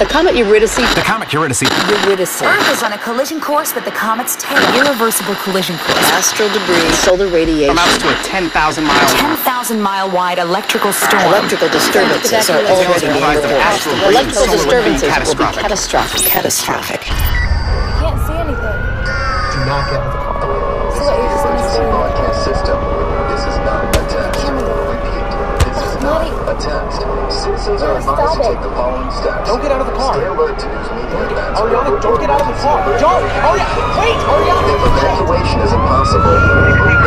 The comet Eurydice. The comet Eurydice. Eurydice. Earth is on a collision course with the comet's tail. Irreversible collision course. Astral debris. Solar radiation. Amounts to a 10,000 mile. 10,000 mile wide electrical storm. Electrical disturbances are already being reported. Electrical disturbances will be catastrophic. Catastrophic. I can't see anything. Do not get out of the car. This is emergency broadcast system. This is not a test. Repeat. This is not a test. Citizens are advised to take the don't get out of the car. Ariana, don't get out of the car. Don't! Oh yeah! wait! Ariana! Evacuation is impossible.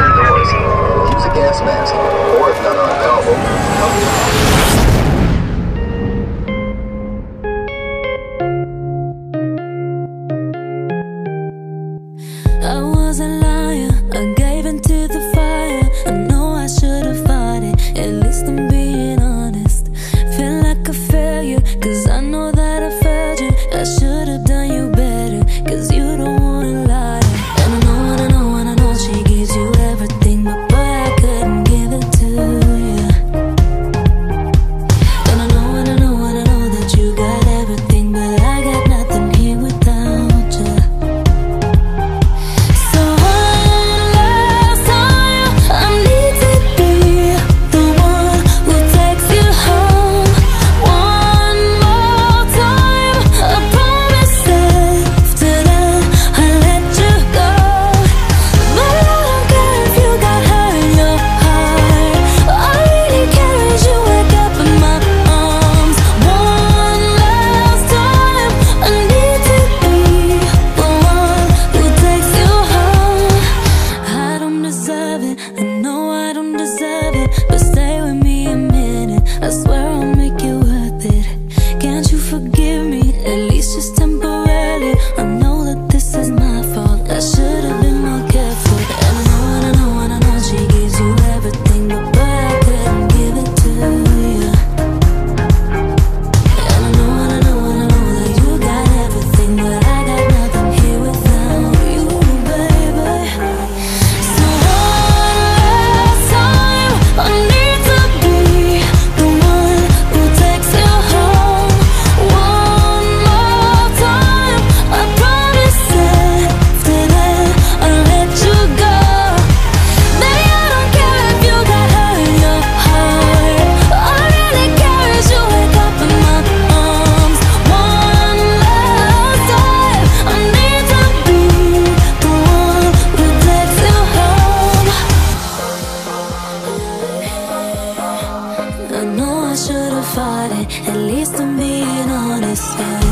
At least I'm being honest.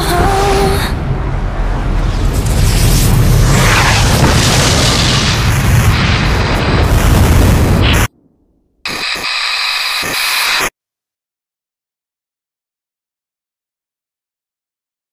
Oh.